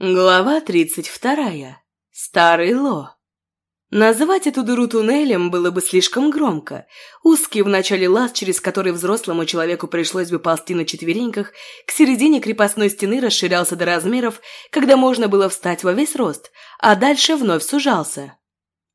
Глава тридцать вторая. Старый Ло. Называть эту дыру туннелем было бы слишком громко. Узкий в начале лаз, через который взрослому человеку пришлось бы ползти на четвереньках, к середине крепостной стены расширялся до размеров, когда можно было встать во весь рост, а дальше вновь сужался.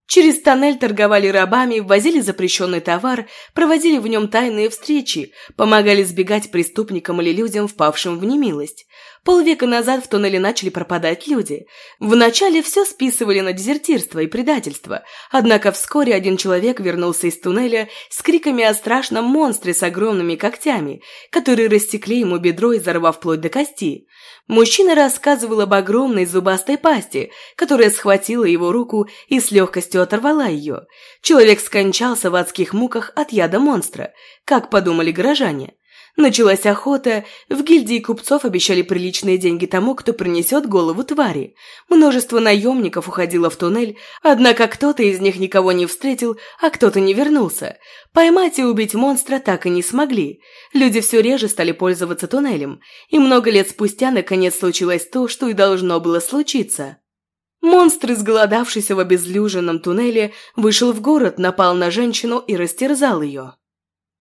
Через тоннель торговали рабами, возили запрещенный товар, проводили в нем тайные встречи, помогали сбегать преступникам или людям, впавшим в немилость. Полвека назад в туннеле начали пропадать люди. Вначале все списывали на дезертирство и предательство, однако вскоре один человек вернулся из туннеля с криками о страшном монстре с огромными когтями, которые рассекли ему бедро, изорвав вплоть до кости. Мужчина рассказывал об огромной зубастой пасти, которая схватила его руку и с легкостью оторвала ее. Человек скончался в адских муках от яда монстра, как подумали горожане. Началась охота, в гильдии купцов обещали приличные деньги тому, кто принесет голову твари. Множество наемников уходило в туннель, однако кто-то из них никого не встретил, а кто-то не вернулся. Поймать и убить монстра так и не смогли. Люди все реже стали пользоваться туннелем, и много лет спустя наконец случилось то, что и должно было случиться. Монстр, изголодавшийся в обезлюженном туннеле, вышел в город, напал на женщину и растерзал ее.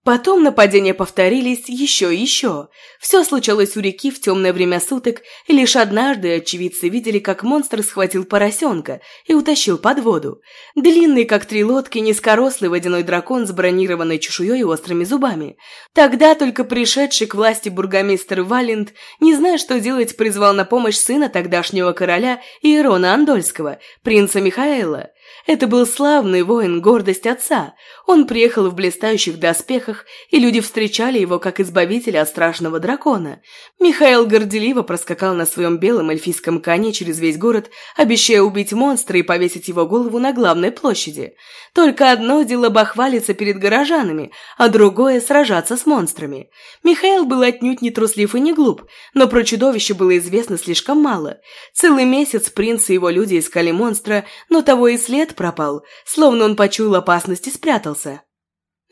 Потом нападения повторились еще и еще. Все случалось у реки в темное время суток, и лишь однажды очевидцы видели, как монстр схватил поросенка и утащил под воду. Длинный, как три лодки, низкорослый водяной дракон с бронированной чешуей и острыми зубами. Тогда только пришедший к власти бургомистр Валент, не зная, что делать, призвал на помощь сына тогдашнего короля Иерона Андольского, принца Михаэла. Это был славный воин, гордость отца. Он приехал в блистающих доспехах, и люди встречали его как избавителя от страшного дракона. Михаил горделиво проскакал на своем белом эльфийском коне через весь город, обещая убить монстра и повесить его голову на главной площади. Только одно дело бахвалиться перед горожанами, а другое – сражаться с монстрами. Михаил был отнюдь не труслив и не глуп, но про чудовище было известно слишком мало. Целый месяц принц и его люди искали монстра, но того и след пропал, словно он почуял опасность и спрятался.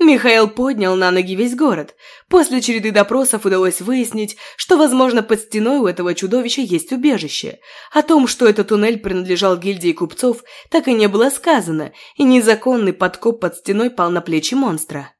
Михаил поднял на ноги весь город. После череды допросов удалось выяснить, что, возможно, под стеной у этого чудовища есть убежище. О том, что этот туннель принадлежал гильдии купцов, так и не было сказано, и незаконный подкоп под стеной пал на плечи монстра.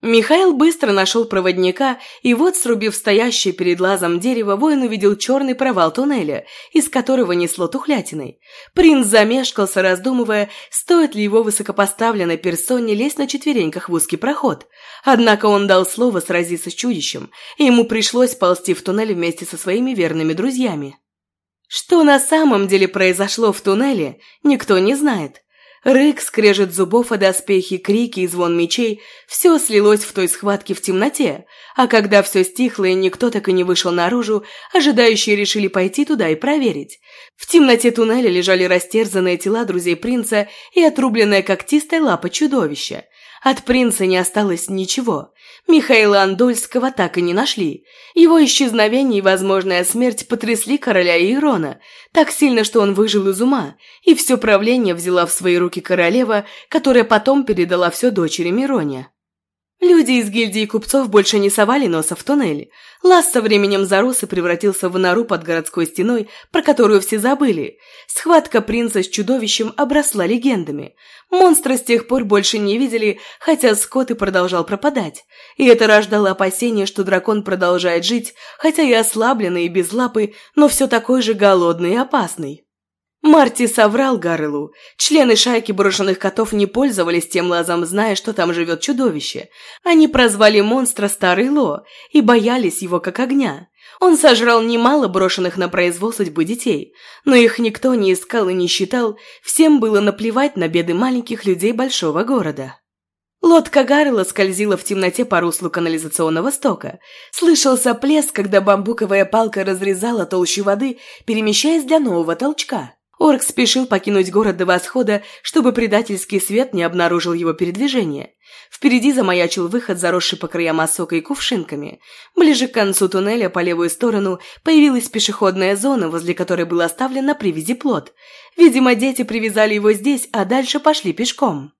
Михаил быстро нашел проводника, и вот, срубив стоящее перед лазом дерево, воин увидел черный провал туннеля, из которого несло тухлятиной. Принц замешкался, раздумывая, стоит ли его высокопоставленной персоне лезть на четвереньках в узкий проход. Однако он дал слово сразиться с чудищем, и ему пришлось ползти в туннель вместе со своими верными друзьями. Что на самом деле произошло в туннеле, никто не знает. Рык, скрежет зубов о доспехи, крики и звон мечей – все слилось в той схватке в темноте, а когда все стихло и никто так и не вышел наружу, ожидающие решили пойти туда и проверить. В темноте туннеля лежали растерзанные тела друзей принца и отрубленная когтистая лапа чудовища. От принца не осталось ничего. Михаила Андольского так и не нашли. Его исчезновение и возможная смерть потрясли короля Иерона, так сильно, что он выжил из ума, и все правление взяла в свои руки королева, которая потом передала все дочери Мироне. Люди из гильдии купцов больше не совали носа в туннель. Лаз со временем зарос и превратился в нору под городской стеной, про которую все забыли. Схватка принца с чудовищем обросла легендами. Монстра с тех пор больше не видели, хотя скот и продолжал пропадать. И это рождало опасение, что дракон продолжает жить, хотя и ослабленный и без лапы, но все такой же голодный и опасный. Марти соврал Гаррелу. Члены шайки брошенных котов не пользовались тем лазом, зная, что там живет чудовище. Они прозвали монстра Старый Ло и боялись его как огня. Он сожрал немало брошенных на произвол судьбы детей, но их никто не искал и не считал, всем было наплевать на беды маленьких людей большого города. Лодка Гаррела скользила в темноте по руслу канализационного стока. Слышался плеск, когда бамбуковая палка разрезала толщу воды, перемещаясь для нового толчка. Орк спешил покинуть город до восхода, чтобы предательский свет не обнаружил его передвижение. Впереди замаячил выход, заросший по краям осокой кувшинками. Ближе к концу туннеля по левую сторону появилась пешеходная зона, возле которой был оставлен на привязи плод. Видимо, дети привязали его здесь, а дальше пошли пешком.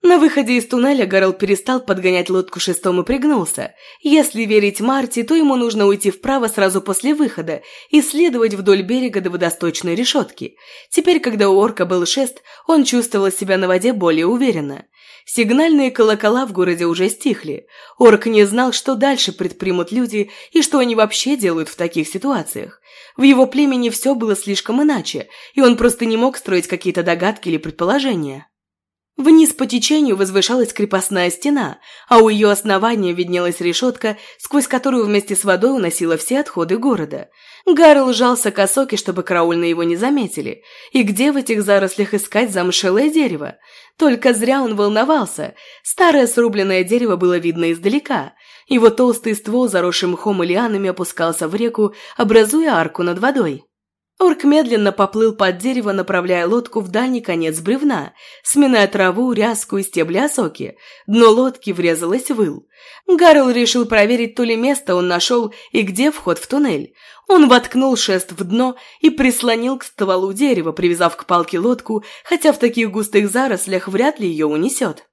На выходе из туннеля Гарл перестал подгонять лодку шестом и пригнулся. Если верить Марти, то ему нужно уйти вправо сразу после выхода и следовать вдоль берега до водосточной решетки. Теперь, когда у орка был шест, он чувствовал себя на воде более уверенно. Сигнальные колокола в городе уже стихли. Орк не знал, что дальше предпримут люди и что они вообще делают в таких ситуациях. В его племени все было слишком иначе, и он просто не мог строить какие-то догадки или предположения. Вниз по течению возвышалась крепостная стена, а у ее основания виднелась решетка, сквозь которую вместе с водой уносила все отходы города. Гарл сжался к осоке, чтобы караульные его не заметили. И где в этих зарослях искать замшелое дерево? Только зря он волновался. Старое срубленное дерево было видно издалека. Его толстый ствол, заросший мхом и лианами, опускался в реку, образуя арку над водой. Орк медленно поплыл под дерево, направляя лодку в дальний конец бревна, сминая траву, ряску и стебли осоки. Дно лодки врезалось в ил. Гарл решил проверить, то ли место он нашел и где вход в туннель. Он воткнул шест в дно и прислонил к стволу дерева, привязав к палке лодку, хотя в таких густых зарослях вряд ли ее унесет.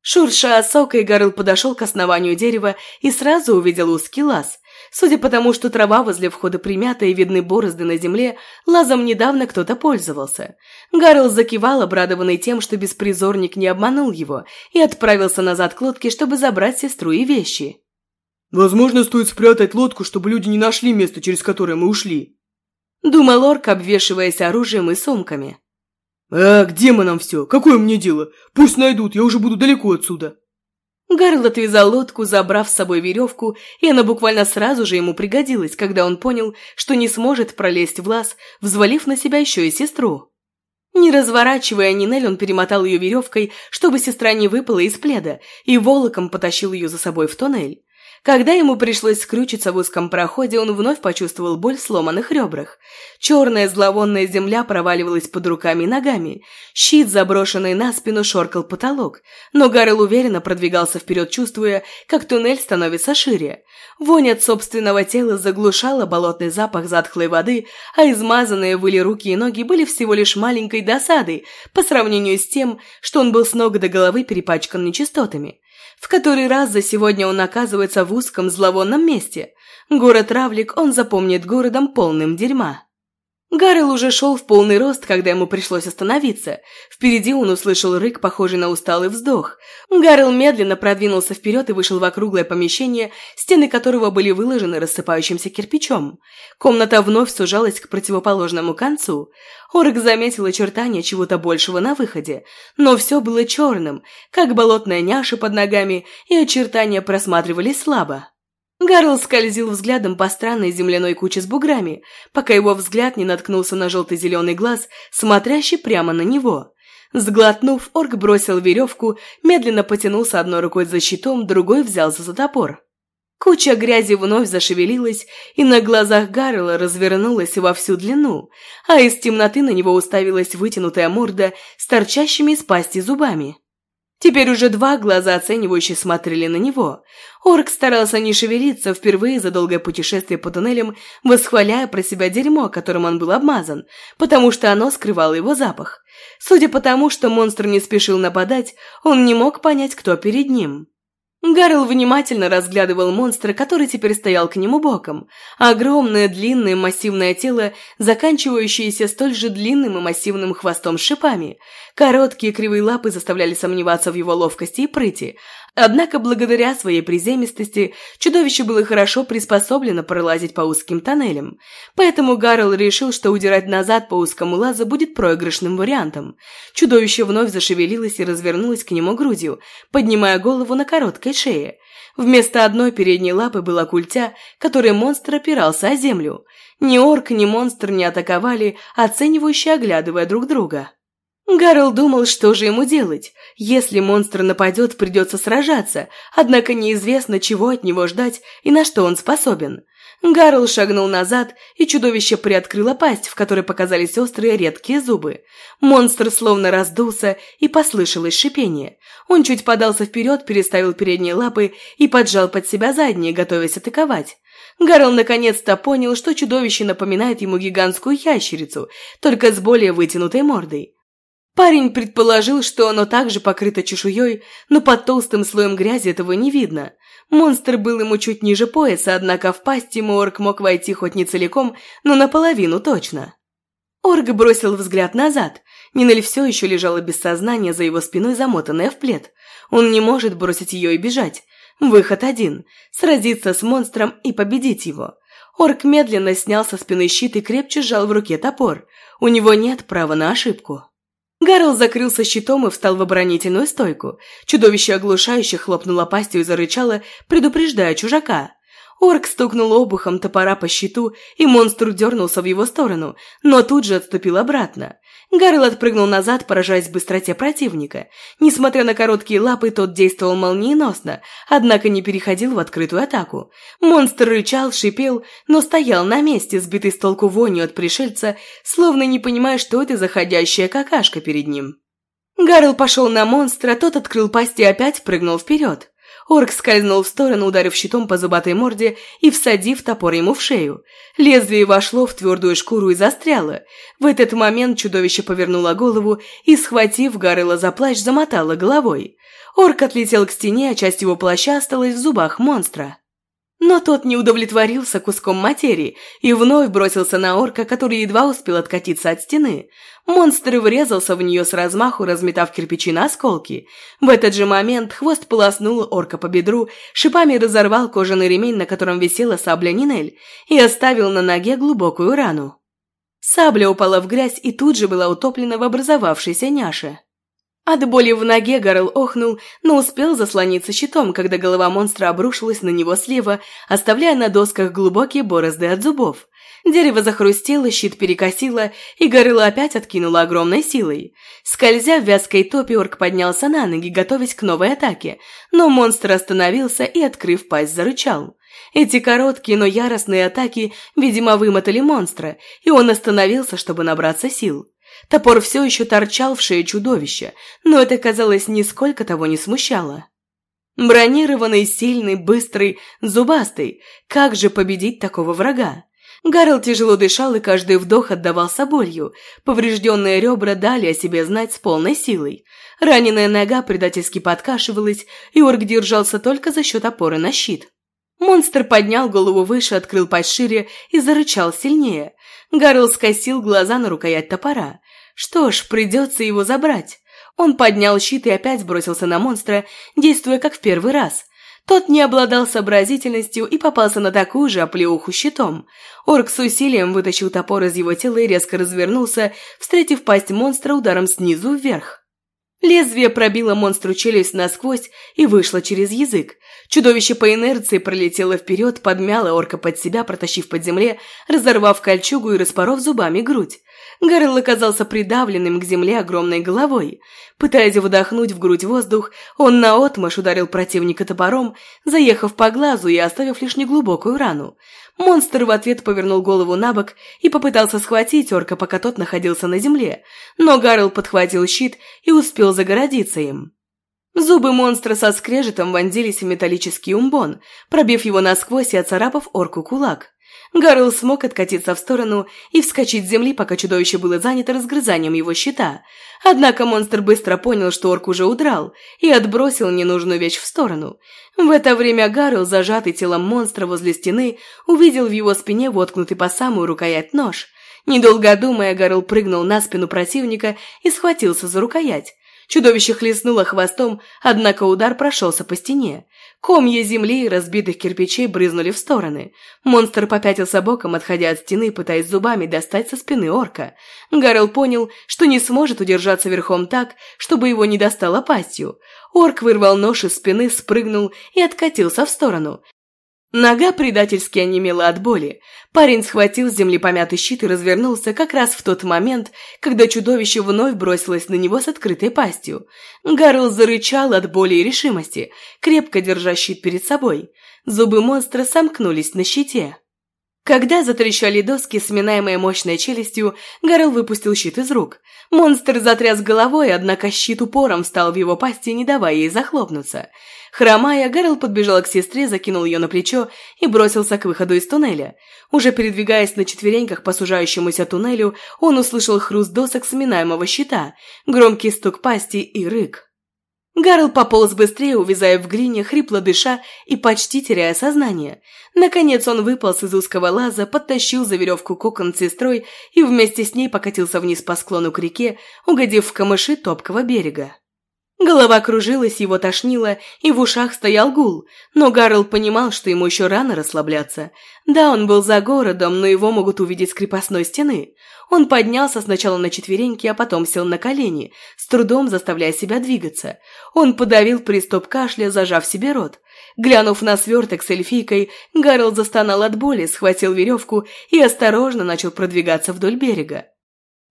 Шурша осокой, Гарл подошел к основанию дерева и сразу увидел узкий лаз. Судя по тому, что трава возле входа примята и видны борозды на земле, лазом недавно кто-то пользовался. Гарл закивал, обрадованный тем, что беспризорник не обманул его, и отправился назад к лодке, чтобы забрать сестру и вещи. «Возможно, стоит спрятать лодку, чтобы люди не нашли место, через которое мы ушли», — думал орк, обвешиваясь оружием и сумками. «А, к демонам все! Какое мне дело? Пусть найдут, я уже буду далеко отсюда!» Гарл отвязал лодку, забрав с собой веревку, и она буквально сразу же ему пригодилась, когда он понял, что не сможет пролезть в лаз, взвалив на себя еще и сестру. Не разворачивая Нинель, он перемотал ее веревкой, чтобы сестра не выпала из пледа, и волоком потащил ее за собой в тоннель. Когда ему пришлось скрючиться в узком проходе, он вновь почувствовал боль в сломанных ребрах. Черная зловонная земля проваливалась под руками и ногами. Щит, заброшенный на спину, шоркал потолок. Но Гаррел уверенно продвигался вперед, чувствуя, как туннель становится шире. Вонь от собственного тела заглушала болотный запах затхлой воды, а измазанные выли руки и ноги были всего лишь маленькой досадой по сравнению с тем, что он был с ног до головы перепачкан нечистотами. В который раз за сегодня он оказывается в узком зловонном месте. Город Равлик он запомнит городом полным дерьма. Гаррел уже шел в полный рост, когда ему пришлось остановиться. Впереди он услышал рык, похожий на усталый вздох. Гаррел медленно продвинулся вперед и вышел в округлое помещение, стены которого были выложены рассыпающимся кирпичом. Комната вновь сужалась к противоположному концу. Орк заметил очертания чего-то большего на выходе, но все было черным, как болотная няша под ногами, и очертания просматривались слабо. Гарл скользил взглядом по странной земляной куче с буграми, пока его взгляд не наткнулся на желто-зеленый глаз, смотрящий прямо на него. Сглотнув, орк бросил веревку, медленно потянулся одной рукой за щитом, другой взялся за топор. Куча грязи вновь зашевелилась, и на глазах Гаррела развернулась во всю длину, а из темноты на него уставилась вытянутая морда с торчащими из пасти зубами. Теперь уже два глаза оценивающе смотрели на него. Орк старался не шевелиться впервые за долгое путешествие по туннелям, восхваляя про себя дерьмо, которым он был обмазан, потому что оно скрывало его запах. Судя по тому, что монстр не спешил нападать, он не мог понять, кто перед ним. Гарл внимательно разглядывал монстра, который теперь стоял к нему боком. Огромное, длинное, массивное тело, заканчивающееся столь же длинным и массивным хвостом с шипами. Короткие кривые лапы заставляли сомневаться в его ловкости и прыти. Однако, благодаря своей приземистости, чудовище было хорошо приспособлено пролазить по узким тоннелям. Поэтому Гарл решил, что удирать назад по узкому лазу будет проигрышным вариантом. Чудовище вновь зашевелилось и развернулось к нему грудью, поднимая голову на короткой шее. Вместо одной передней лапы была культя, которой монстр опирался о землю. Ни орк, ни монстр не атаковали, оценивающе оглядывая друг друга. Гарл думал, что же ему делать. Если монстр нападет, придется сражаться, однако неизвестно, чего от него ждать и на что он способен. Гарл шагнул назад, и чудовище приоткрыло пасть, в которой показались острые редкие зубы. Монстр словно раздулся, и послышалось шипение. Он чуть подался вперед, переставил передние лапы и поджал под себя задние, готовясь атаковать. Гарл наконец-то понял, что чудовище напоминает ему гигантскую ящерицу, только с более вытянутой мордой. Парень предположил, что оно также покрыто чешуей, но под толстым слоем грязи этого не видно. Монстр был ему чуть ниже пояса, однако в пасть ему орк мог войти хоть не целиком, но наполовину точно. Орг бросил взгляд назад. Нинель все еще лежала без сознания за его спиной, замотанная в плед. Он не может бросить ее и бежать. Выход один – сразиться с монстром и победить его. Орк медленно снял со спины щит и крепче сжал в руке топор. У него нет права на ошибку. Гарл закрылся щитом и встал в оборонительную стойку. Чудовище оглушающе хлопнуло пастью и зарычало, предупреждая чужака. Орк стукнул обухом топора по щиту, и монстр дернулся в его сторону, но тут же отступил обратно. Гарл отпрыгнул назад, поражаясь быстроте противника. Несмотря на короткие лапы, тот действовал молниеносно, однако не переходил в открытую атаку. Монстр рычал, шипел, но стоял на месте, сбитый с толку вонью от пришельца, словно не понимая, что это заходящая какашка перед ним. Гарл пошел на монстра, тот открыл пасть и опять прыгнул вперед. Орк скользнул в сторону, ударив щитом по зубатой морде и всадив топор ему в шею. Лезвие вошло в твердую шкуру и застряло. В этот момент чудовище повернуло голову и, схватив Гаррела за плащ, замотало головой. Орк отлетел к стене, а часть его плаща осталась в зубах монстра. Но тот не удовлетворился куском материи и вновь бросился на орка, который едва успел откатиться от стены. Монстр врезался в нее с размаху, разметав кирпичи на осколки. В этот же момент хвост полоснул орка по бедру, шипами разорвал кожаный ремень, на котором висела сабля Нинель, и оставил на ноге глубокую рану. Сабля упала в грязь и тут же была утоплена в образовавшейся няше. От боли в ноге Гарл охнул, но успел заслониться щитом, когда голова монстра обрушилась на него слева, оставляя на досках глубокие борозды от зубов. Дерево захрустело, щит перекосило, и Горыло опять откинуло огромной силой. Скользя в вязкой топе, орк поднялся на ноги, готовясь к новой атаке, но монстр остановился и, открыв пасть, зарычал. Эти короткие, но яростные атаки, видимо, вымотали монстра, и он остановился, чтобы набраться сил. Топор все еще торчал в шее чудовища, но это, казалось, нисколько того не смущало. Бронированный, сильный, быстрый, зубастый. Как же победить такого врага? Гарл тяжело дышал, и каждый вдох отдавался болью. Поврежденные ребра дали о себе знать с полной силой. Раненая нога предательски подкашивалась, и орк держался только за счет опоры на щит. Монстр поднял голову выше, открыл пасть шире и зарычал сильнее. Гарл скосил глаза на рукоять топора. Что ж, придется его забрать. Он поднял щит и опять бросился на монстра, действуя как в первый раз. Тот не обладал сообразительностью и попался на такую же оплеуху щитом. Орк с усилием вытащил топор из его тела и резко развернулся, встретив пасть монстра ударом снизу вверх. Лезвие пробило монстру челюсть насквозь и вышло через язык. Чудовище по инерции пролетело вперед, подмяло орка под себя, протащив под земле, разорвав кольчугу и распоров зубами грудь. Гарл оказался придавленным к земле огромной головой. Пытаясь вдохнуть в грудь воздух, он наотмашь ударил противника топором, заехав по глазу и оставив лишь неглубокую рану. Монстр в ответ повернул голову на бок и попытался схватить орка, пока тот находился на земле, но Гарл подхватил щит и успел загородиться им. Зубы монстра со скрежетом вонзились в металлический умбон, пробив его насквозь и оцарапав орку кулак. Гарл смог откатиться в сторону и вскочить с земли, пока чудовище было занято разгрызанием его щита. Однако монстр быстро понял, что орк уже удрал, и отбросил ненужную вещь в сторону. В это время Гарл, зажатый телом монстра возле стены, увидел в его спине воткнутый по самую рукоять нож. Недолго думая, Гарл прыгнул на спину противника и схватился за рукоять. Чудовище хлестнуло хвостом, однако удар прошелся по стене. Комья земли и разбитых кирпичей брызнули в стороны. Монстр попятился боком, отходя от стены, пытаясь зубами достать со спины орка. Гарл понял, что не сможет удержаться верхом так, чтобы его не достало пастью. Орк вырвал нож из спины, спрыгнул и откатился в сторону. Нога предательски онемела от боли. Парень схватил с земли помятый щит и развернулся как раз в тот момент, когда чудовище вновь бросилось на него с открытой пастью. Гарл зарычал от боли и решимости, крепко держа щит перед собой. Зубы монстра сомкнулись на щите. Когда затрещали доски, сминаемые мощной челюстью, Гарл выпустил щит из рук. Монстр затряс головой, однако щит упором встал в его пасти, не давая ей захлопнуться. Хромая, Гарл подбежал к сестре, закинул ее на плечо и бросился к выходу из туннеля. Уже передвигаясь на четвереньках по сужающемуся туннелю, он услышал хруст досок сминаемого щита, громкий стук пасти и рык. Гарл пополз быстрее, увязая в глине, хрипло дыша и почти теряя сознание. Наконец он выполз из узкого лаза, подтащил за веревку кокон с сестрой и вместе с ней покатился вниз по склону к реке, угодив в камыши топкого берега. Голова кружилась, его тошнило, и в ушах стоял гул, но Гарл понимал, что ему еще рано расслабляться. Да, он был за городом, но его могут увидеть с крепостной стены. Он поднялся сначала на четвереньки, а потом сел на колени, с трудом заставляя себя двигаться. Он подавил приступ кашля, зажав себе рот. Глянув на сверток с эльфийкой, Гарл застонал от боли, схватил веревку и осторожно начал продвигаться вдоль берега.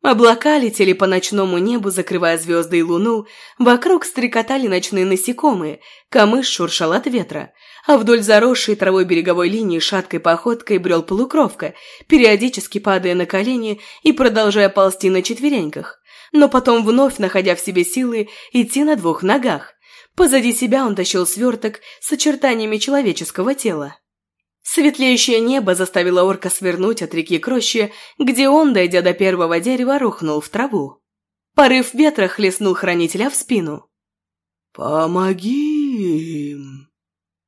Облака летели по ночному небу, закрывая звезды и луну, вокруг стрекотали ночные насекомые, камыш шуршал от ветра, а вдоль заросшей травой береговой линии шаткой походкой брел полукровка, периодически падая на колени и продолжая ползти на четвереньках, но потом вновь находя в себе силы идти на двух ногах. Позади себя он тащил сверток с очертаниями человеческого тела. Светлеющее небо заставило орка свернуть от реки к где он, дойдя до первого дерева, рухнул в траву. Порыв ветра хлестнул хранителя в спину. «Помоги им!»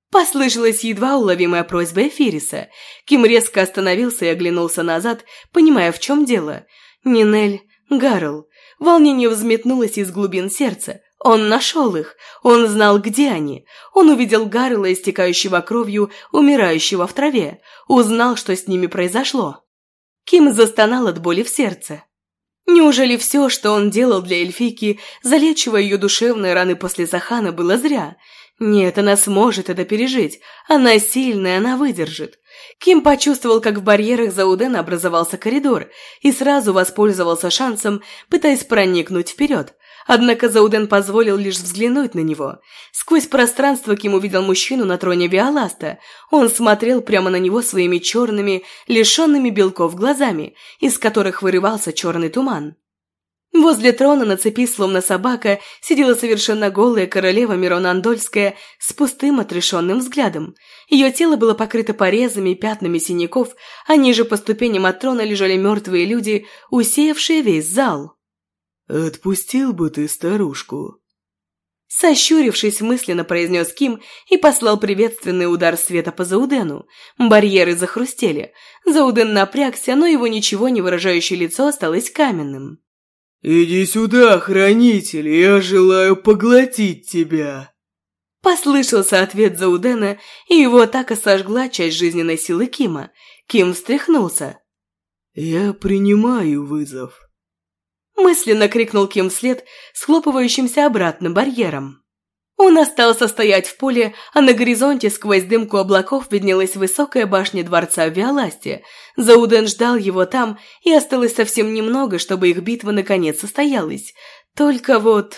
Послышалась едва уловимая просьба Эфириса. Ким резко остановился и оглянулся назад, понимая, в чем дело. Нинель, Гарл. Волнение взметнулось из глубин сердца. Он нашел их, он знал, где они. Он увидел Гаррела, истекающего кровью, умирающего в траве, узнал, что с ними произошло. Ким застонал от боли в сердце. Неужели все, что он делал для эльфийки, залечивая ее душевные раны после Захана, было зря? Нет, она сможет это пережить. Она сильная, она выдержит. Ким почувствовал, как в барьерах Заудена образовался коридор, и сразу воспользовался шансом, пытаясь проникнуть вперед. Однако Зауден позволил лишь взглянуть на него. Сквозь пространство Ким увидел мужчину на троне Виоласта. Он смотрел прямо на него своими черными, лишенными белков глазами, из которых вырывался черный туман. Возле трона на цепи, словно собака, сидела совершенно голая королева Мирона Андольская с пустым отрешенным взглядом. Ее тело было покрыто порезами и пятнами синяков, а ниже по ступеням от трона лежали мертвые люди, усеявшие весь зал. «Отпустил бы ты старушку!» Сощурившись, мысленно произнес Ким и послал приветственный удар света по Заудену. Барьеры захрустели. Зауден напрягся, но его ничего не выражающее лицо осталось каменным. «Иди сюда, хранитель, я желаю поглотить тебя!» Послышался ответ Заудена, и его атака сожгла часть жизненной силы Кима. Ким встряхнулся. «Я принимаю вызов», Мысленно крикнул Ким вслед схлопывающимся обратно барьером. Он остался стоять в поле, а на горизонте сквозь дымку облаков виднелась высокая башня дворца в Виоласте. Зауден ждал его там, и осталось совсем немного, чтобы их битва наконец состоялась. Только вот...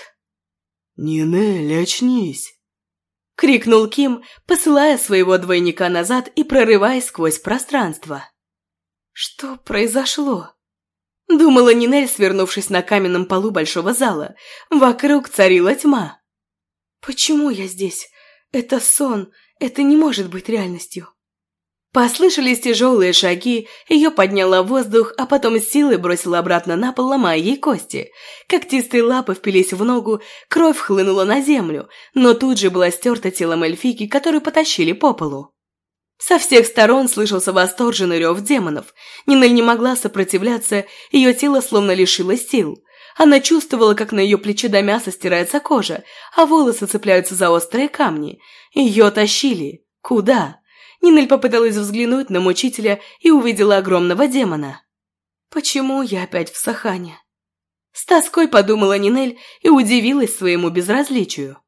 «Нинель, очнись!» — крикнул Ким, посылая своего двойника назад и прорываясь сквозь пространство. Что произошло? Думала Нинель, свернувшись на каменном полу большого зала. Вокруг царила тьма. «Почему я здесь? Это сон, это не может быть реальностью». Послышались тяжелые шаги, ее подняла в воздух, а потом с силой бросила обратно на пол, ломая ей кости. Когтистые лапы впились в ногу, кровь хлынула на землю, но тут же была стерта телом эльфики, которую потащили по полу. Со всех сторон слышался восторженный рев демонов. Нинель не могла сопротивляться, ее тело словно лишилось сил. Она чувствовала, как на ее плече до мяса стирается кожа, а волосы цепляются за острые камни. Ее тащили. Куда? Нинель попыталась взглянуть на мучителя и увидела огромного демона. «Почему я опять в Сахане?» С тоской подумала Нинель и удивилась своему безразличию.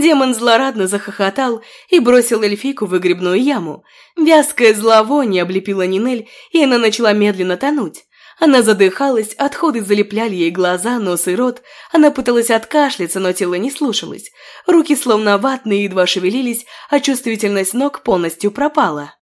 Демон злорадно захохотал и бросил эльфийку в выгребную яму. Вязкое зловоние облепило Нинель, и она начала медленно тонуть. Она задыхалась, отходы залепляли ей глаза, нос и рот. Она пыталась откашляться, но тело не слушалось. Руки словно ватные едва шевелились, а чувствительность ног полностью пропала.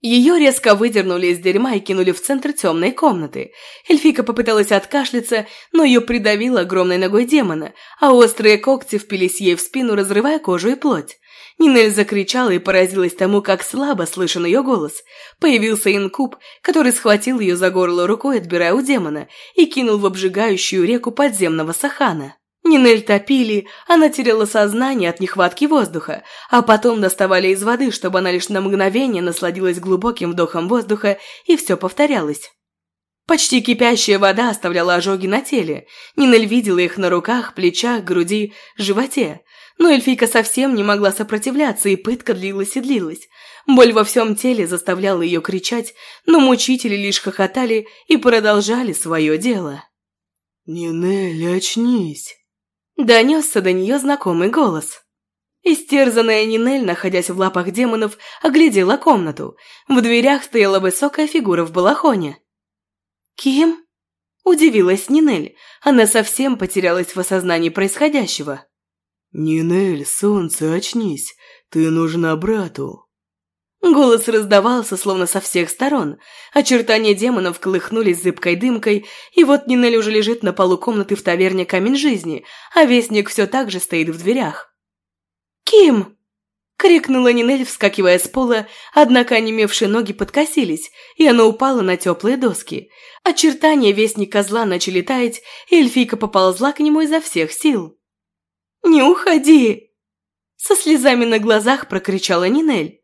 Ее резко выдернули из дерьма и кинули в центр темной комнаты. Эльфика попыталась откашляться, но ее придавило огромной ногой демона, а острые когти впились ей в спину, разрывая кожу и плоть. Нинель закричала и поразилась тому, как слабо слышен ее голос. Появился инкуб, который схватил ее за горло рукой, отбирая у демона, и кинул в обжигающую реку подземного сахана. Нинель топили, она теряла сознание от нехватки воздуха, а потом доставали из воды, чтобы она лишь на мгновение насладилась глубоким вдохом воздуха, и все повторялось. Почти кипящая вода оставляла ожоги на теле. Нинель видела их на руках, плечах, груди, животе. Но эльфийка совсем не могла сопротивляться, и пытка длилась и длилась. Боль во всем теле заставляла ее кричать, но мучители лишь хохотали и продолжали свое дело. «Нинель, очнись!» Донесся до нее знакомый голос. Истерзанная Нинель, находясь в лапах демонов, оглядела комнату. В дверях стояла высокая фигура в балахоне. «Ким?» – удивилась Нинель. Она совсем потерялась в осознании происходящего. «Нинель, солнце, очнись, ты нужна брату». Голос раздавался, словно со всех сторон. Очертания демонов колыхнулись зыбкой дымкой, и вот Нинель уже лежит на полу комнаты в таверне «Камень жизни», а Вестник все так же стоит в дверях. «Ким!» — крикнула Нинель, вскакивая с пола, однако онемевшие ноги подкосились, и она упала на теплые доски. Очертания Вестника зла начали таять, и эльфийка поползла к нему изо всех сил. «Не уходи!» Со слезами на глазах прокричала Нинель.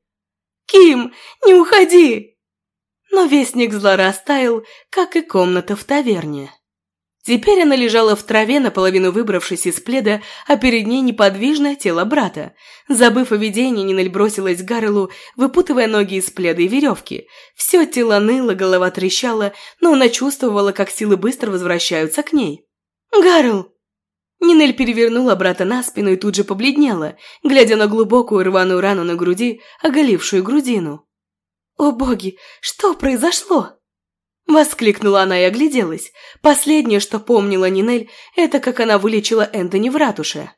«Ким, не уходи!» Но вестник зла растаял, как и комната в таверне. Теперь она лежала в траве, наполовину выбравшись из пледа, а перед ней неподвижное тело брата. Забыв о видении, Нинель бросилась к Гаррелу, выпутывая ноги из пледа и веревки. Все тело ныло, голова трещала, но она чувствовала, как силы быстро возвращаются к ней. «Гаррел!» Нинель перевернула брата на спину и тут же побледнела, глядя на глубокую рваную рану на груди, оголившую грудину. «О боги, что произошло?» Воскликнула она и огляделась. Последнее, что помнила Нинель, это как она вылечила Энтони в ратуше.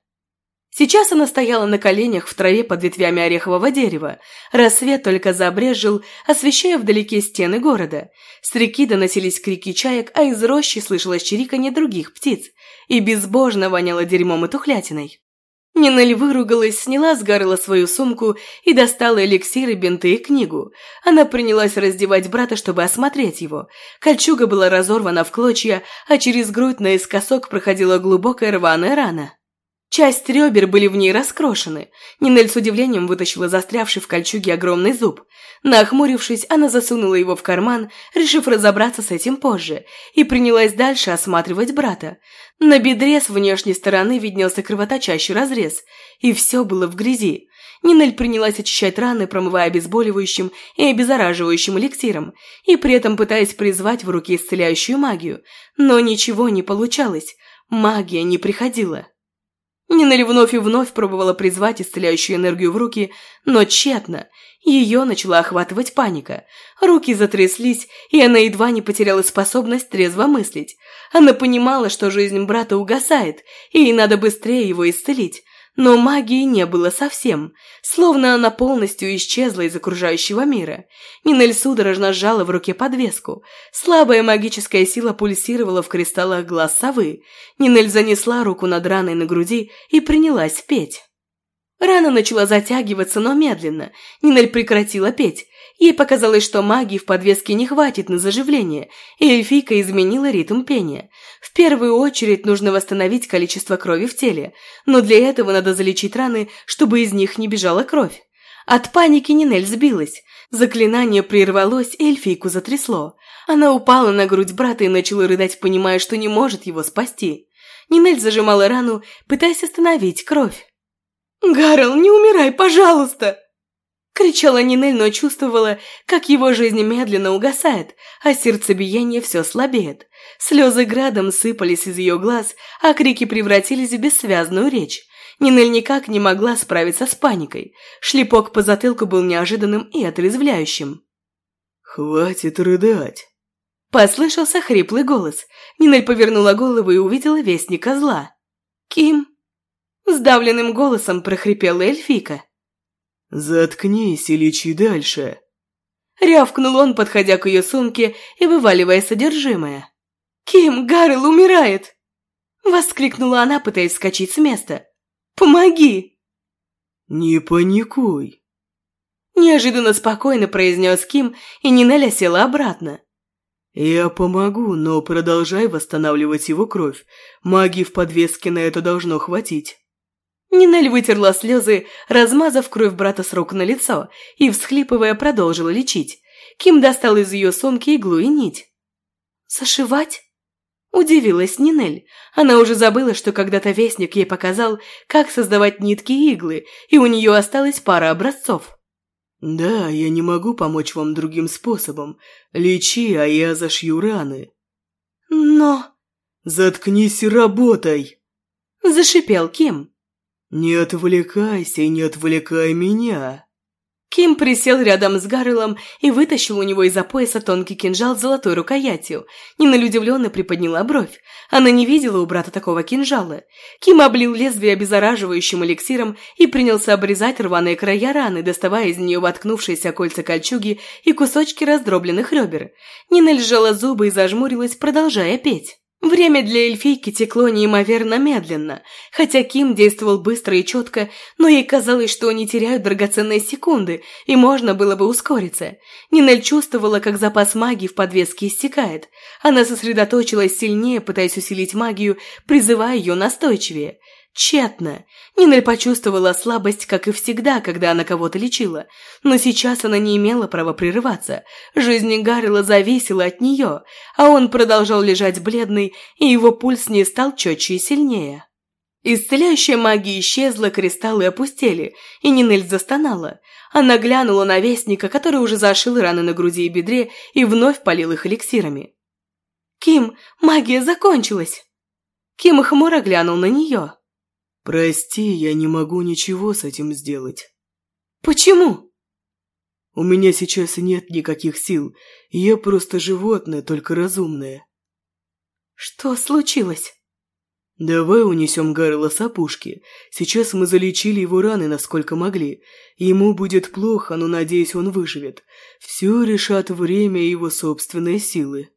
Сейчас она стояла на коленях в траве под ветвями орехового дерева. Рассвет только забрежил, освещая вдалеке стены города. С реки доносились крики чаек, а из рощи слышалось чириканье других птиц. И безбожно воняло дерьмом и тухлятиной. Нинель выругалась, сняла с горла свою сумку и достала эликсиры, бинты и книгу. Она принялась раздевать брата, чтобы осмотреть его. Кольчуга была разорвана в клочья, а через грудь наискосок проходила глубокая рваная рана. Часть ребер были в ней раскрошены. Нинель с удивлением вытащила застрявший в кольчуге огромный зуб. Нахмурившись, она засунула его в карман, решив разобраться с этим позже, и принялась дальше осматривать брата. На бедре с внешней стороны виднелся кровоточащий разрез, и все было в грязи. Нинель принялась очищать раны, промывая обезболивающим и обеззараживающим эликсиром, и при этом пытаясь призвать в руки исцеляющую магию. Но ничего не получалось, магия не приходила. Нинель вновь и вновь пробовала призвать исцеляющую энергию в руки, но тщетно. Ее начала охватывать паника. Руки затряслись, и она едва не потеряла способность трезво мыслить. Она понимала, что жизнь брата угасает, и ей надо быстрее его исцелить. Но магии не было совсем, словно она полностью исчезла из окружающего мира. Нинель судорожно сжала в руке подвеску. Слабая магическая сила пульсировала в кристаллах глаз совы. Нинель занесла руку над раной на груди и принялась петь. Рана начала затягиваться, но медленно. Нинель прекратила петь. Ей показалось, что магии в подвеске не хватит на заживление, и эльфийка изменила ритм пения. В первую очередь нужно восстановить количество крови в теле, но для этого надо залечить раны, чтобы из них не бежала кровь. От паники Нинель сбилась. Заклинание прервалось, и эльфийку затрясло. Она упала на грудь брата и начала рыдать, понимая, что не может его спасти. Нинель зажимала рану, пытаясь остановить кровь. «Гарл, не умирай, пожалуйста!» Кричала Нинель, но чувствовала, как его жизнь медленно угасает, а сердцебиение все слабеет. Слезы градом сыпались из ее глаз, а крики превратились в бессвязную речь. Нинель никак не могла справиться с паникой. Шлепок по затылку был неожиданным и отрезвляющим. «Хватит рыдать!» Послышался хриплый голос. Нинель повернула голову и увидела вестника зла. «Ким?» Сдавленным голосом прохрипела эльфика. «Заткнись и лечи дальше». Рявкнул он, подходя к ее сумке и вываливая содержимое. «Ким, Гаррел умирает!» Воскликнула она, пытаясь вскочить с места. «Помоги!» «Не паникуй!» Неожиданно спокойно произнес Ким, и Нинеля села обратно. «Я помогу, но продолжай восстанавливать его кровь. Магии в подвеске на это должно хватить». Нинель вытерла слезы, размазав кровь брата с рук на лицо, и, всхлипывая, продолжила лечить. Ким достал из ее сумки иглу и нить. «Зашивать?» Удивилась Нинель. Она уже забыла, что когда-то Вестник ей показал, как создавать нитки и иглы, и у нее осталась пара образцов. «Да, я не могу помочь вам другим способом. Лечи, а я зашью раны». «Но...» «Заткнись и работай!» Зашипел Ким. «Не отвлекайся и не отвлекай меня!» Ким присел рядом с Гаррелом и вытащил у него из-за пояса тонкий кинжал с золотой рукоятью. Нина удивленно приподняла бровь. Она не видела у брата такого кинжала. Ким облил лезвие обеззараживающим эликсиром и принялся обрезать рваные края раны, доставая из нее воткнувшиеся кольца кольчуги и кусочки раздробленных ребер. Нина сжала зубы и зажмурилась, продолжая петь. Время для эльфийки текло неимоверно медленно, хотя Ким действовал быстро и четко, но ей казалось, что они теряют драгоценные секунды, и можно было бы ускориться. Нинель чувствовала, как запас магии в подвеске истекает. Она сосредоточилась сильнее, пытаясь усилить магию, призывая ее настойчивее. Тщетно. Нинель почувствовала слабость, как и всегда, когда она кого-то лечила. Но сейчас она не имела права прерываться. Жизнь Гаррила зависела от нее, а он продолжал лежать бледный, и его пульс не стал четче и сильнее. Исцеляющая магия исчезла, кристаллы опустели, и Нинель застонала. Она глянула на Вестника, который уже зашил раны на груди и бедре, и вновь полил их эликсирами. «Ким, магия закончилась!» Ким хмуро глянул на нее. «Прости, я не могу ничего с этим сделать». «Почему?» «У меня сейчас нет никаких сил, я просто животное, только разумное». «Что случилось?» «Давай унесем Гаррела с опушки. Сейчас мы залечили его раны, насколько могли. Ему будет плохо, но, надеюсь, он выживет. Все решат время и его собственные силы».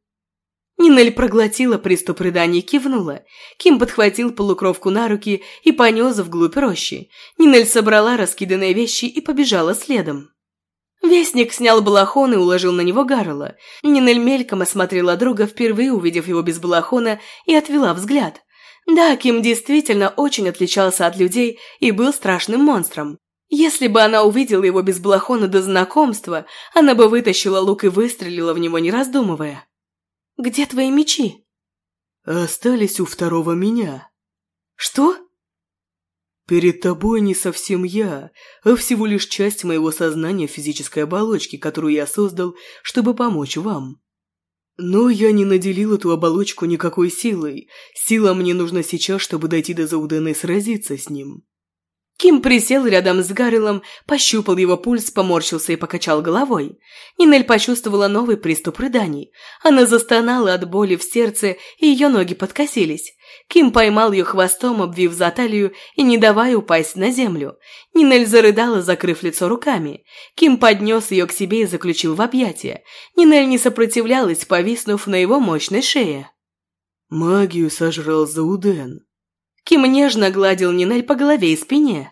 Нинель проглотила приступ рыдания и кивнула. Ким подхватил полукровку на руки и понес вглубь рощи. Нинель собрала раскиданные вещи и побежала следом. Вестник снял балахон и уложил на него Гаррела. Нинель мельком осмотрела друга, впервые увидев его без балахона, и отвела взгляд. Да, Ким действительно очень отличался от людей и был страшным монстром. Если бы она увидела его без балахона до знакомства, она бы вытащила лук и выстрелила в него, не раздумывая. «Где твои мечи?» «Остались у второго меня». «Что?» «Перед тобой не совсем я, а всего лишь часть моего сознания физической оболочки, которую я создал, чтобы помочь вам. Но я не наделил эту оболочку никакой силой. Сила мне нужна сейчас, чтобы дойти до Заудена и сразиться с ним». Ким присел рядом с Гаррелом, пощупал его пульс, поморщился и покачал головой. Нинель почувствовала новый приступ рыданий. Она застонала от боли в сердце, и ее ноги подкосились. Ким поймал ее хвостом, обвив за талию и не давая упасть на землю. Нинель зарыдала, закрыв лицо руками. Ким поднес ее к себе и заключил в объятия. Нинель не сопротивлялась, повиснув на его мощной шее. «Магию сожрал Зауден», Ким нежно гладил Нинель по голове и спине.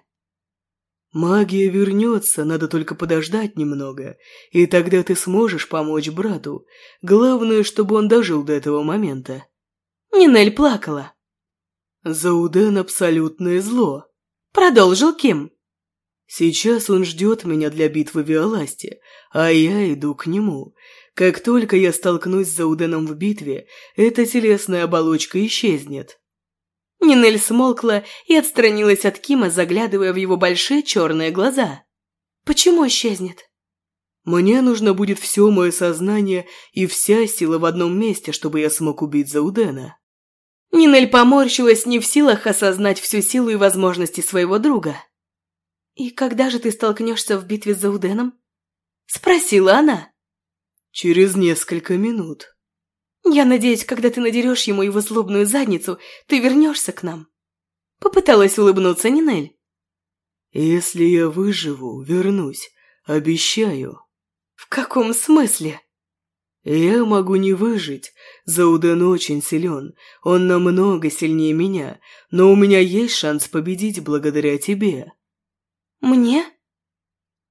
«Магия вернется, надо только подождать немного, и тогда ты сможешь помочь брату. Главное, чтобы он дожил до этого момента». Нинель плакала. «Зауден – абсолютное зло», – продолжил Ким. «Сейчас он ждет меня для битвы в Виоласте, а я иду к нему. Как только я столкнусь с Зауденом в битве, эта телесная оболочка исчезнет». Нинель смолкла и отстранилась от Кима, заглядывая в его большие черные глаза. «Почему исчезнет?» «Мне нужно будет все мое сознание и вся сила в одном месте, чтобы я смог убить Заудена». Нинель поморщилась, не в силах осознать всю силу и возможности своего друга. «И когда же ты столкнешься в битве с Зауденом?» Спросила она. «Через несколько минут», я надеюсь, когда ты надерешь ему его злобную задницу, ты вернешься к нам. Попыталась улыбнуться Нинель. Если я выживу, вернусь, обещаю. «В каком смысле?» «Я могу не выжить. Зауден очень силен. Он намного сильнее меня. Но у меня есть шанс победить благодаря тебе». «Мне?»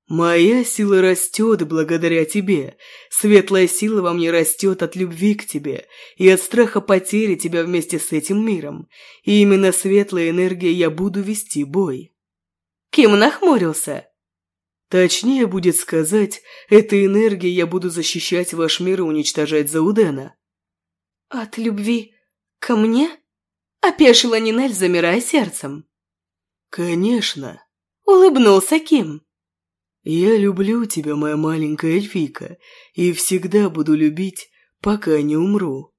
«Моя сила растет благодаря тебе. Светлая сила во мне растет от любви к тебе и от страха потери тебя вместе с этим миром. И именно светлой энергией я буду вести бой». Ким нахмурился. Точнее будет сказать, этой энергией я буду защищать ваш мир и уничтожать Заудена. От любви ко мне? Опешила Нинель, замирая сердцем. Конечно. Улыбнулся Ким. «Я люблю тебя, моя маленькая эльфийка, и всегда буду любить, пока не умру».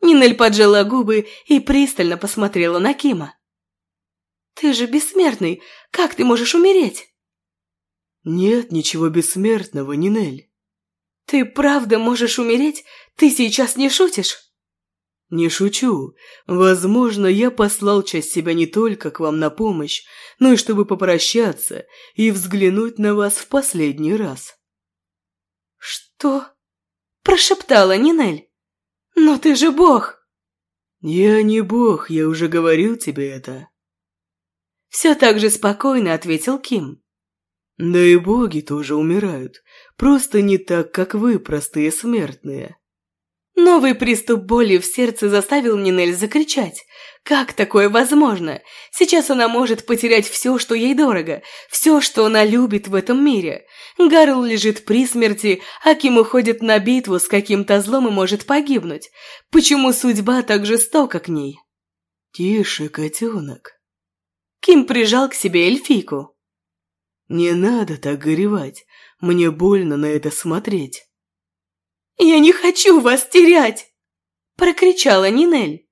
Нинель поджала губы и пристально посмотрела на Кима. «Ты же бессмертный, как ты можешь умереть?» «Нет ничего бессмертного, Нинель». «Ты правда можешь умереть? Ты сейчас не шутишь?» «Не шучу. Возможно, я послал часть себя не только к вам на помощь, но и чтобы попрощаться и взглянуть на вас в последний раз». «Что?» – прошептала Нинель. «Но ты же бог!» «Я не бог, я уже говорил тебе это». Все так же спокойно ответил Ким. «Да и боги тоже умирают, просто не так, как вы, простые смертные». Новый приступ боли в сердце заставил Нинель закричать. Как такое возможно? Сейчас она может потерять все, что ей дорого, все, что она любит в этом мире. Гарл лежит при смерти, а Ким уходит на битву с каким-то злом и может погибнуть. Почему судьба так жестока к ней? «Тише, котенок». Ким прижал к себе эльфийку. «Не надо так горевать, мне больно на это смотреть». «Я не хочу вас терять!» – прокричала Нинель.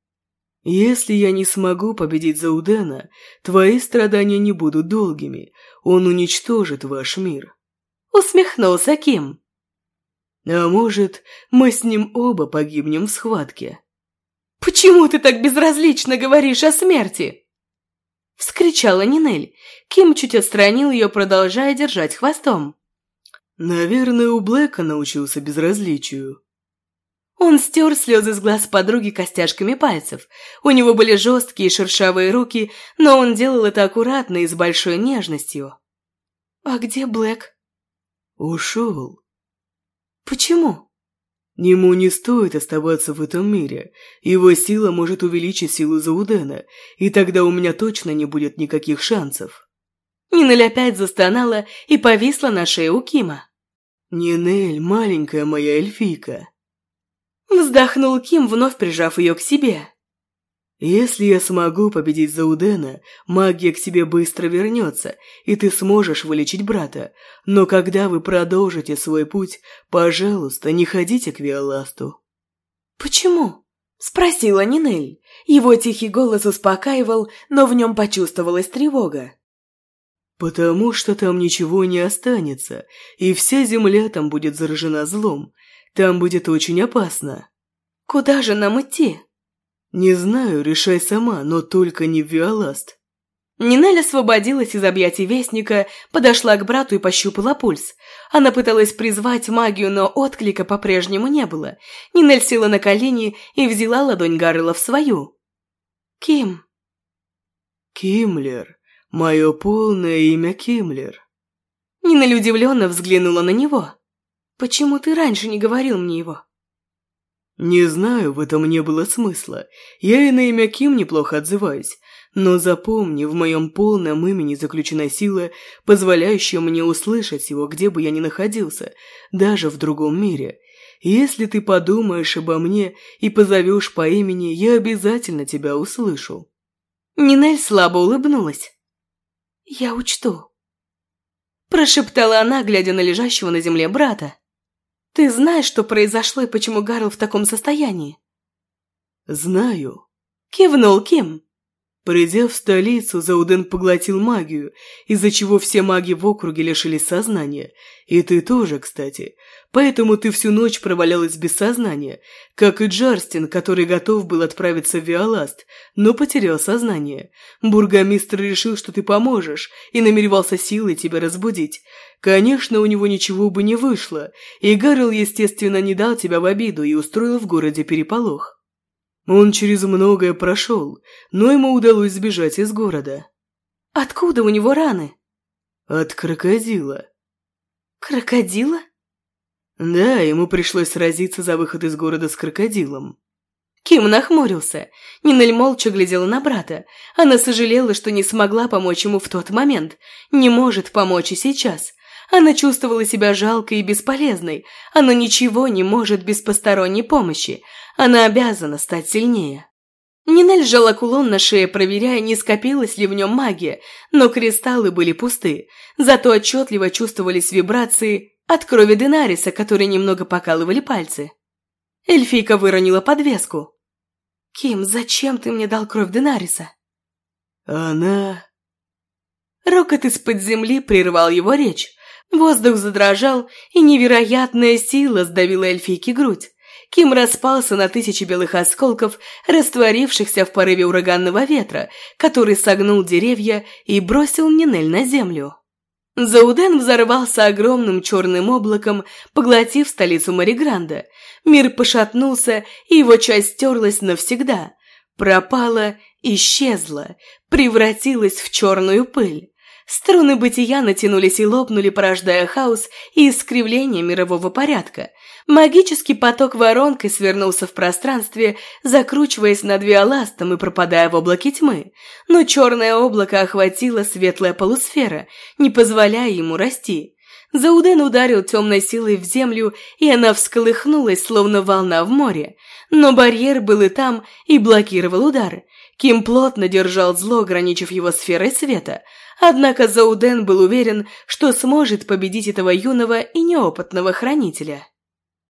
«Если я не смогу победить Заудена, твои страдания не будут долгими. Он уничтожит ваш мир». Усмехнулся Ким. «А может, мы с ним оба погибнем в схватке?» «Почему ты так безразлично говоришь о смерти?» Вскричала Нинель. Ким чуть отстранил ее, продолжая держать хвостом. Наверное, у Блэка научился безразличию. Он стер слезы с глаз подруги костяшками пальцев. У него были жесткие шершавые руки, но он делал это аккуратно и с большой нежностью. «А где Блэк?» «Ушел». «Почему?» Ему не стоит оставаться в этом мире. Его сила может увеличить силу Заудена, и тогда у меня точно не будет никаких шансов. Нинель опять застонала и повисла на шее у Кима. «Нинель, маленькая моя эльфийка!» Вздохнул Ким, вновь прижав ее к себе. «Если я смогу победить Заудена, магия к тебе быстро вернется, и ты сможешь вылечить брата. Но когда вы продолжите свой путь, пожалуйста, не ходите к Виоласту». «Почему?» – спросила Нинель. Его тихий голос успокаивал, но в нем почувствовалась тревога. «Потому что там ничего не останется, и вся земля там будет заражена злом. Там будет очень опасно». «Куда же нам идти?» «Не знаю, решай сама, но только не в Виоласт». Нинель освободилась из объятий Вестника, подошла к брату и пощупала пульс. Она пыталась призвать магию, но отклика по-прежнему не было. Нинель села на колени и взяла ладонь Гаррела в свою. «Ким». «Кимлер», Мое полное имя Кимлер. Нина удивленно взглянула на него. Почему ты раньше не говорил мне его? Не знаю, в этом не было смысла. Я и на имя Ким неплохо отзываюсь. Но запомни, в моем полном имени заключена сила, позволяющая мне услышать его, где бы я ни находился, даже в другом мире. Если ты подумаешь обо мне и позовешь по имени, я обязательно тебя услышу». Нинель слабо улыбнулась. «Я учту», – прошептала она, глядя на лежащего на земле брата. «Ты знаешь, что произошло и почему Гарл в таком состоянии?» «Знаю», – кивнул Ким. Придя в столицу, Зауден поглотил магию, из-за чего все маги в округе лишились сознания. И ты тоже, кстати. Поэтому ты всю ночь провалялась без сознания, как и Джарстин, который готов был отправиться в Виоласт, но потерял сознание. Бургомистр решил, что ты поможешь, и намеревался силой тебя разбудить. Конечно, у него ничего бы не вышло, и Гаррел, естественно, не дал тебя в обиду и устроил в городе переполох. Он через многое прошел, но ему удалось сбежать из города. Откуда у него раны? От крокодила. Крокодила? Да, ему пришлось сразиться за выход из города с крокодилом. Ким нахмурился. Нинель молча глядела на брата. Она сожалела, что не смогла помочь ему в тот момент. Не может помочь и сейчас. Она чувствовала себя жалкой и бесполезной. Она ничего не может без посторонней помощи. Она обязана стать сильнее. Нинель сжала кулон на шее, проверяя, не скопилась ли в нем магия, но кристаллы были пусты, зато отчетливо чувствовались вибрации от крови Денариса, которые немного покалывали пальцы. Эльфийка выронила подвеску. «Ким, зачем ты мне дал кровь Денариса?» «Она...» Рокот из-под земли прервал его речь. Воздух задрожал, и невероятная сила сдавила эльфийке грудь. Ким распался на тысячи белых осколков, растворившихся в порыве ураганного ветра, который согнул деревья и бросил Нинель на землю. Зауден взорвался огромным черным облаком, поглотив столицу Маригранда. Мир пошатнулся, и его часть стерлась навсегда. Пропала, исчезла, превратилась в черную пыль. Струны бытия натянулись и лопнули, порождая хаос и искривление мирового порядка. Магический поток воронкой свернулся в пространстве, закручиваясь над виоластом и пропадая в облаке тьмы. Но черное облако охватило светлая полусфера, не позволяя ему расти. Зауден ударил темной силой в землю, и она всколыхнулась, словно волна в море. Но барьер был и там, и блокировал удар. Ким плотно держал зло, ограничив его сферой света – Однако Зауден был уверен, что сможет победить этого юного и неопытного хранителя.